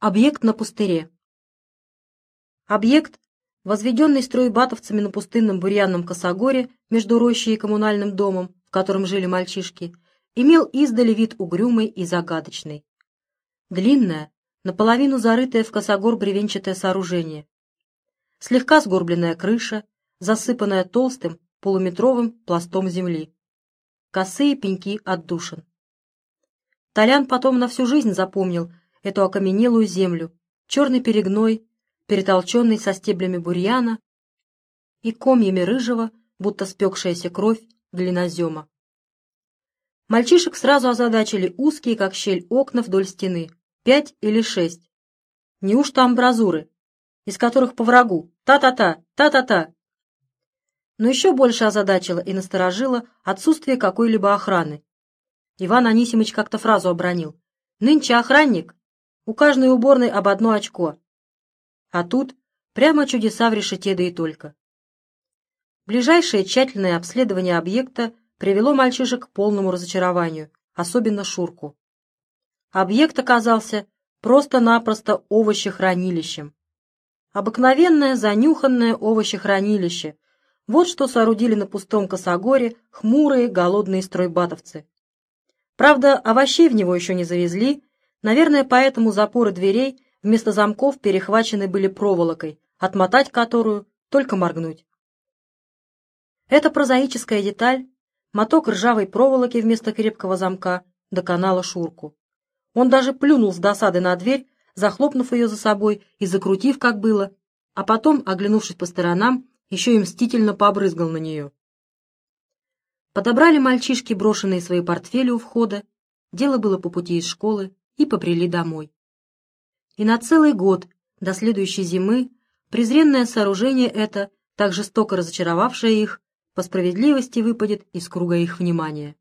Объект на пустыре. Объект, возведенный стройбатовцами на пустынном бурьянном косогоре между рощей и коммунальным домом, в котором жили мальчишки, имел издали вид угрюмый и загадочный. Длинное, наполовину зарытое в косогор бревенчатое сооружение. Слегка сгорбленная крыша, засыпанная толстым полуметровым пластом земли. Косые пеньки отдушин. Толян потом на всю жизнь запомнил эту окаменелую землю, черный перегной, перетолченный со стеблями бурьяна и комьями рыжего, будто спекшаяся кровь, глинозема. Мальчишек сразу озадачили узкие, как щель, окна вдоль стены, пять или шесть. Неужто амбразуры, из которых по врагу «та-та-та, та-та-та». Но еще больше озадачило и насторожило отсутствие какой-либо охраны. Иван Анисимыч как-то фразу обронил. «Нынче охранник, у каждой уборной об одно очко. А тут прямо чудеса в решете, да и только. Ближайшее тщательное обследование объекта привело мальчишек к полному разочарованию, особенно Шурку. Объект оказался просто-напросто овощехранилищем. Обыкновенное занюханное овощехранилище. Вот что соорудили на пустом косогоре хмурые голодные стройбатовцы. Правда, овощей в него еще не завезли, Наверное, поэтому запоры дверей вместо замков перехвачены были проволокой, отмотать которую только моргнуть. Эта прозаическая деталь, моток ржавой проволоки вместо крепкого замка, доконала Шурку. Он даже плюнул с досады на дверь, захлопнув ее за собой и закрутив, как было, а потом, оглянувшись по сторонам, еще и мстительно побрызгал на нее. Подобрали мальчишки брошенные свои портфели у входа, дело было по пути из школы, и побрели домой. И на целый год, до следующей зимы, презренное сооружение это, так жестоко разочаровавшее их, по справедливости выпадет из круга их внимания.